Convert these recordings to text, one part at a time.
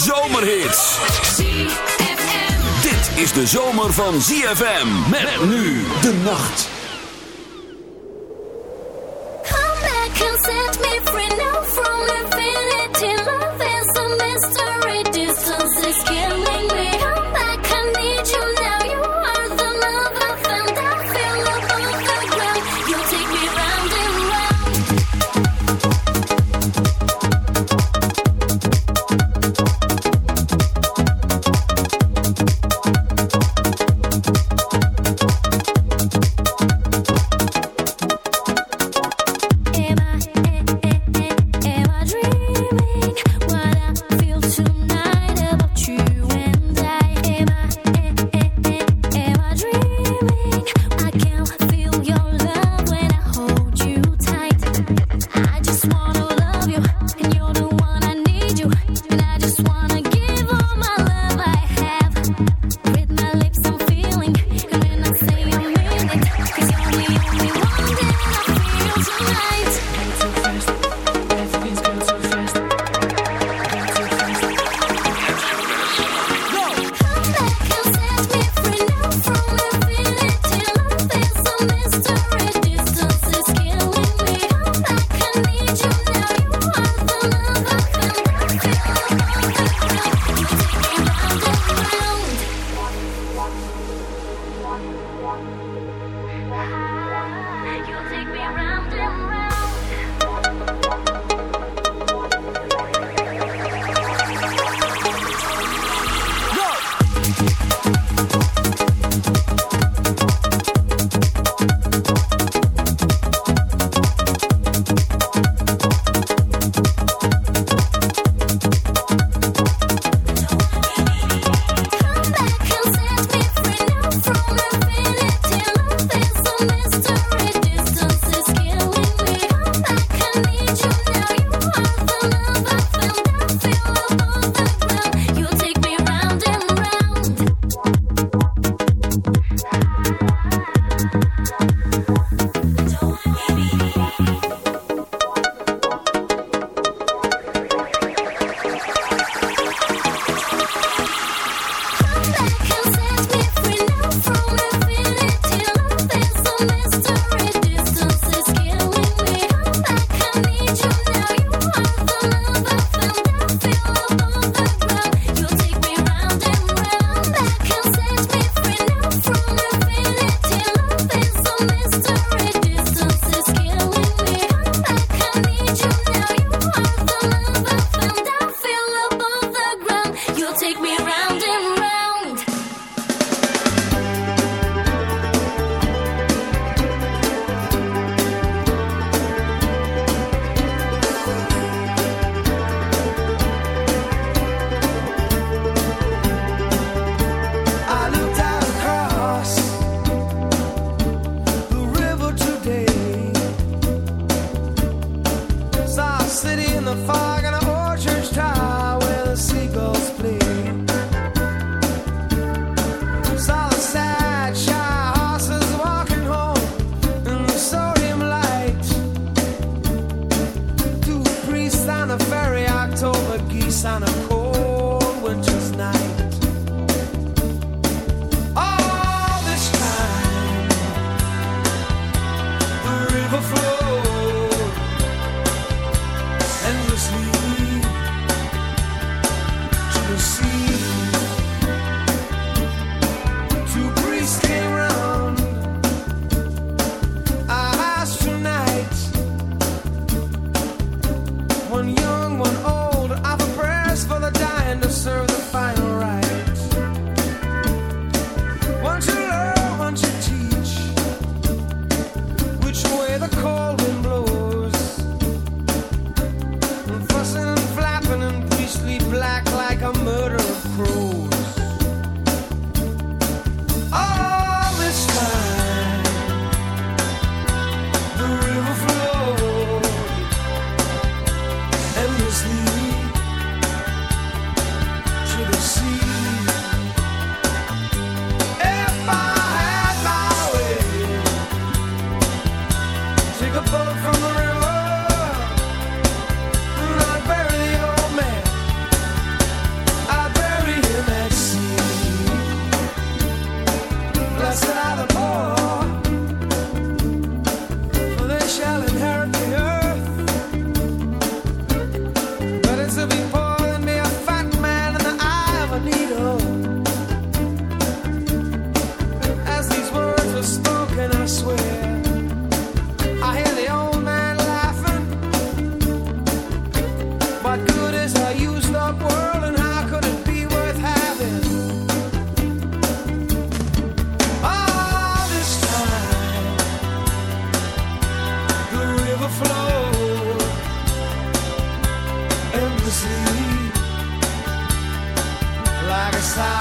zomerhits. Dit is de zomer van ZFM. Met, nu de nacht. Come back and set me free now from the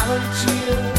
haven't you?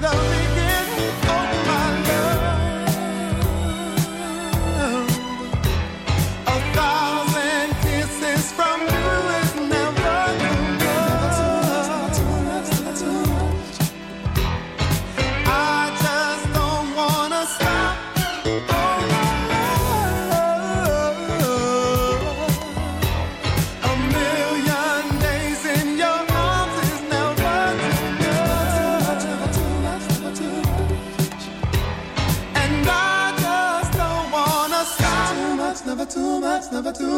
the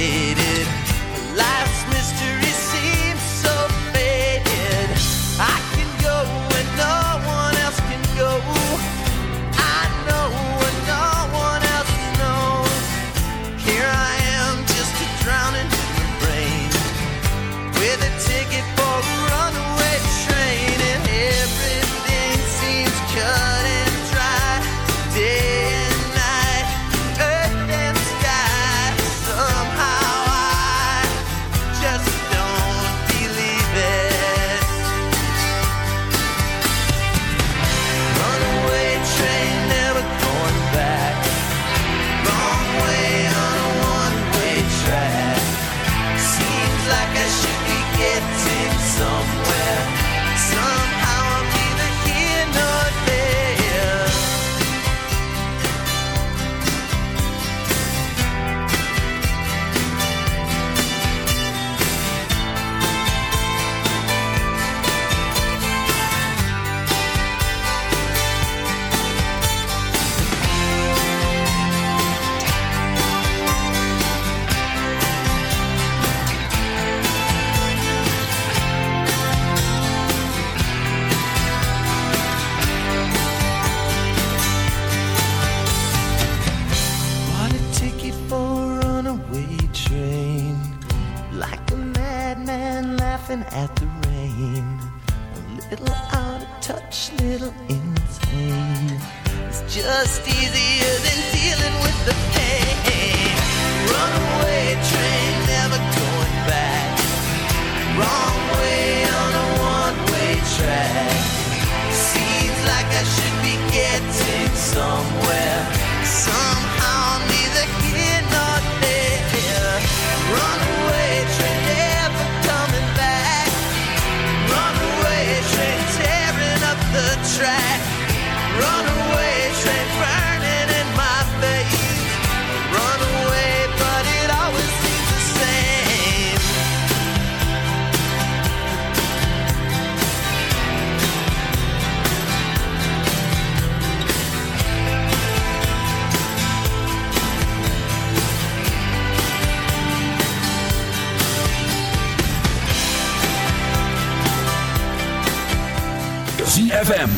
it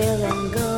and go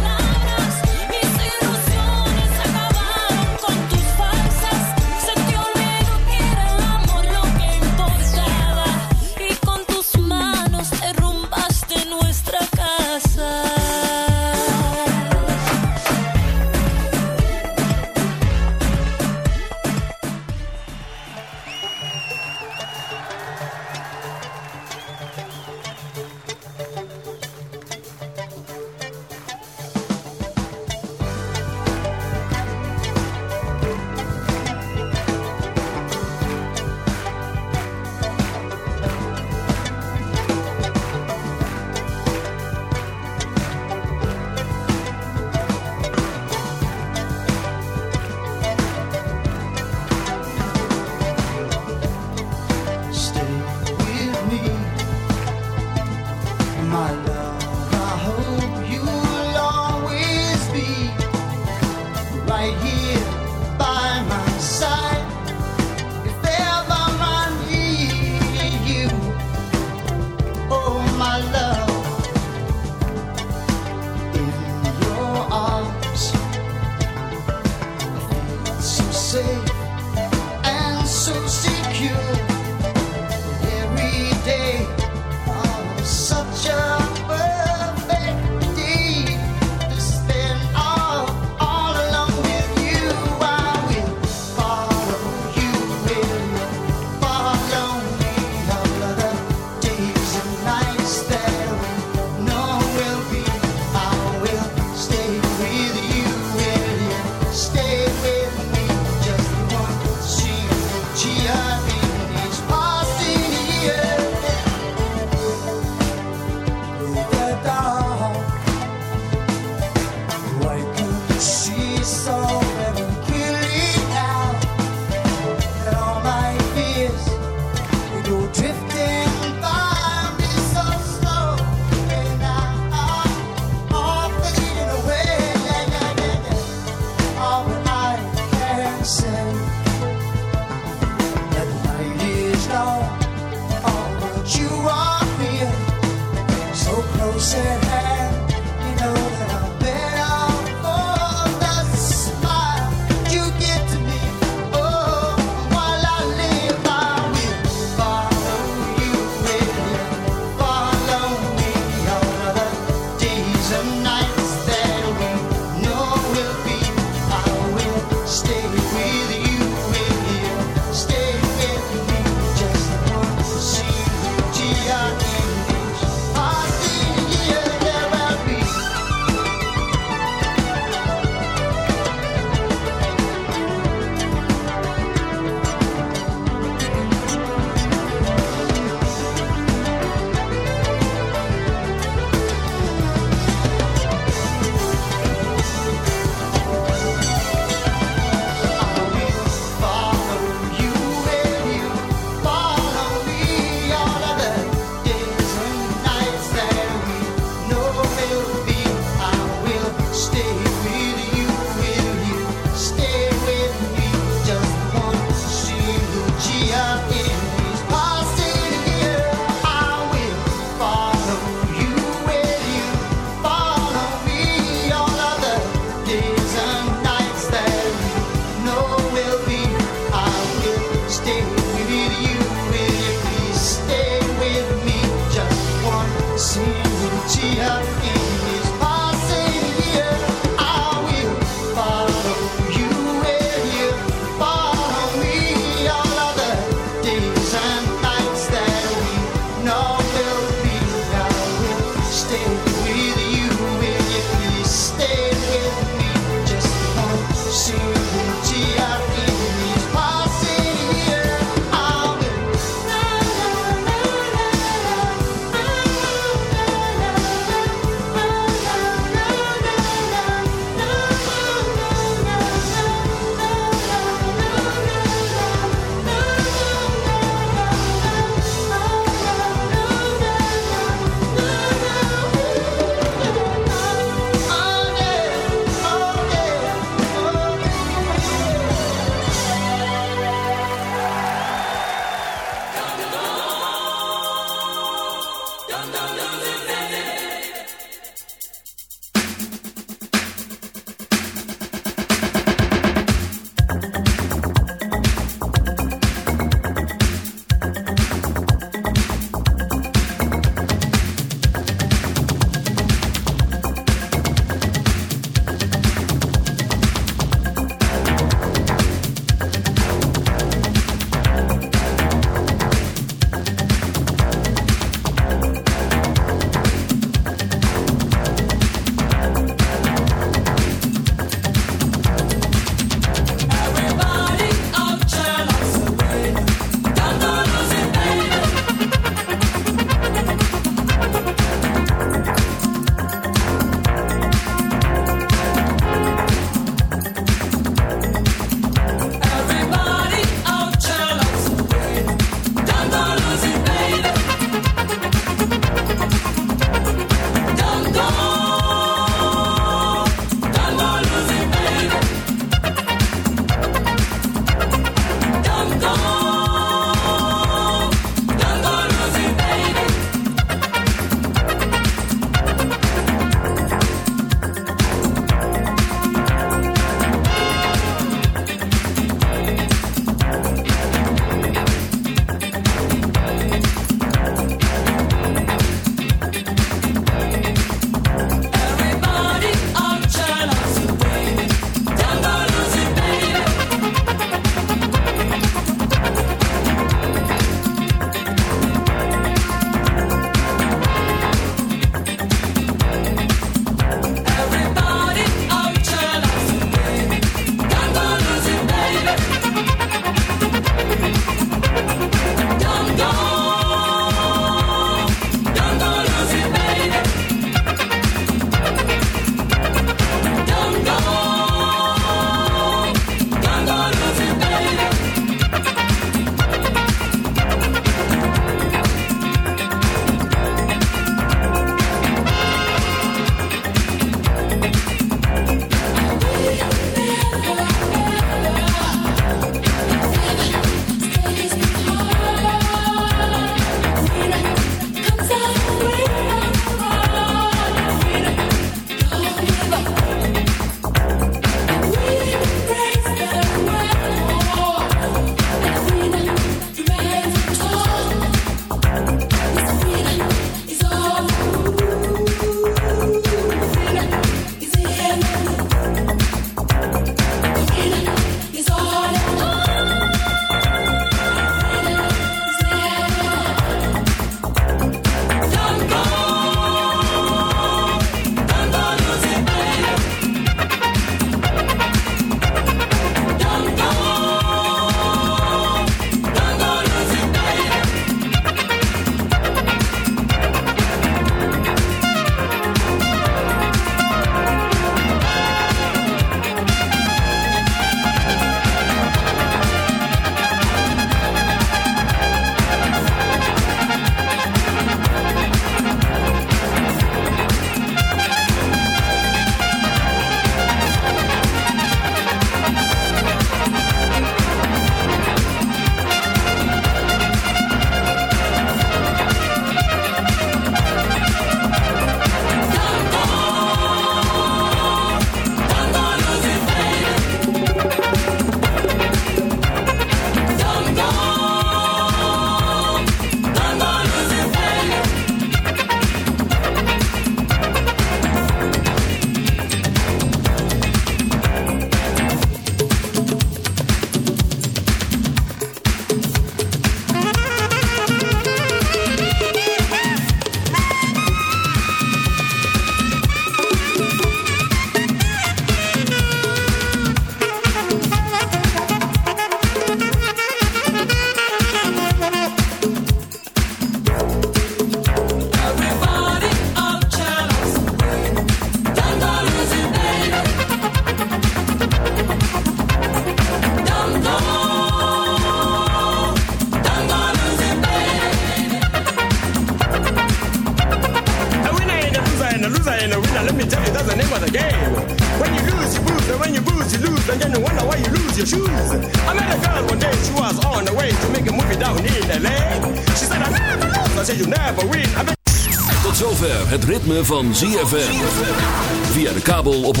ZFM. Via de kabel op 104.5.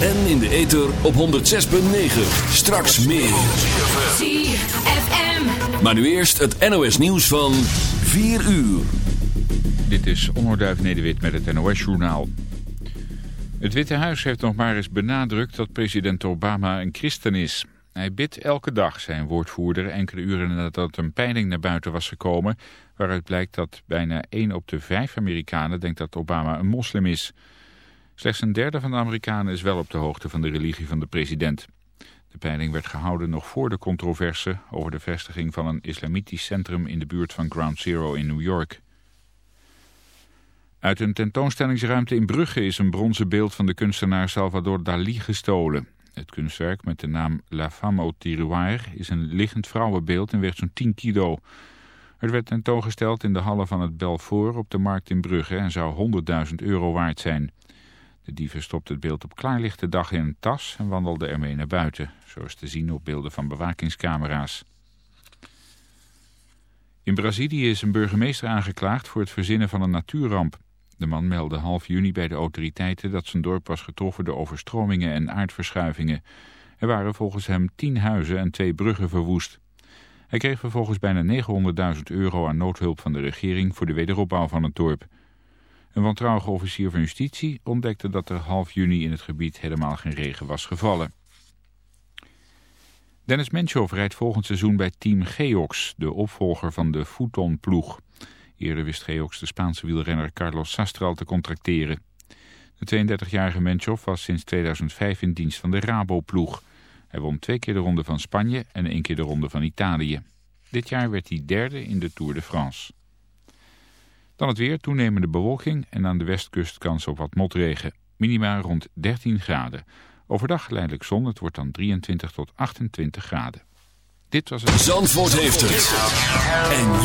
En in de ether op 106.9. Straks meer. ZFM. Maar nu eerst het NOS nieuws van 4 uur. Dit is Onderduif Nederwit met het NOS-journaal. Het Witte Huis heeft nog maar eens benadrukt dat president Obama een christen is. Hij bidt elke dag, zijn woordvoerder, enkele uren nadat een peiling naar buiten was gekomen... waaruit blijkt dat bijna 1 op de 5 Amerikanen denkt dat Obama een moslim is. Slechts een derde van de Amerikanen is wel op de hoogte van de religie van de president. De peiling werd gehouden nog voor de controverse over de vestiging van een islamitisch centrum in de buurt van Ground Zero in New York. Uit een tentoonstellingsruimte in Brugge is een bronzen beeld van de kunstenaar Salvador Dali gestolen. Het kunstwerk met de naam La Femme au Tiroir is een liggend vrouwenbeeld en weegt zo'n 10 kilo. Het werd tentoongesteld in de hallen van het Belfort op de markt in Brugge en zou 100.000 euro waard zijn. De dieven stopte het beeld op klaarlichte dag in een tas en wandelde ermee naar buiten, zoals te zien op beelden van bewakingscamera's. In Brazilië is een burgemeester aangeklaagd voor het verzinnen van een natuurramp. De man meldde half juni bij de autoriteiten dat zijn dorp was getroffen door overstromingen en aardverschuivingen. Er waren volgens hem tien huizen en twee bruggen verwoest. Hij kreeg vervolgens bijna 900.000 euro aan noodhulp van de regering voor de wederopbouw van het dorp. Een wantrouwige officier van justitie ontdekte dat er half juni in het gebied helemaal geen regen was gevallen. Dennis Menchov rijdt volgend seizoen bij Team Geox, de opvolger van de Fouton-ploeg. Eerder wist Geox de Spaanse wielrenner Carlos Sastre al te contracteren. De 32-jarige Menchov was sinds 2005 in dienst van de Rabo-ploeg. Hij won twee keer de ronde van Spanje en één keer de ronde van Italië. Dit jaar werd hij derde in de Tour de France. Dan het weer, toenemende bewolking en aan de westkust kans op wat motregen. Minima rond 13 graden. Overdag geleidelijk zon, het wordt dan 23 tot 28 graden. Dit was het... Zandvoort heeft het. En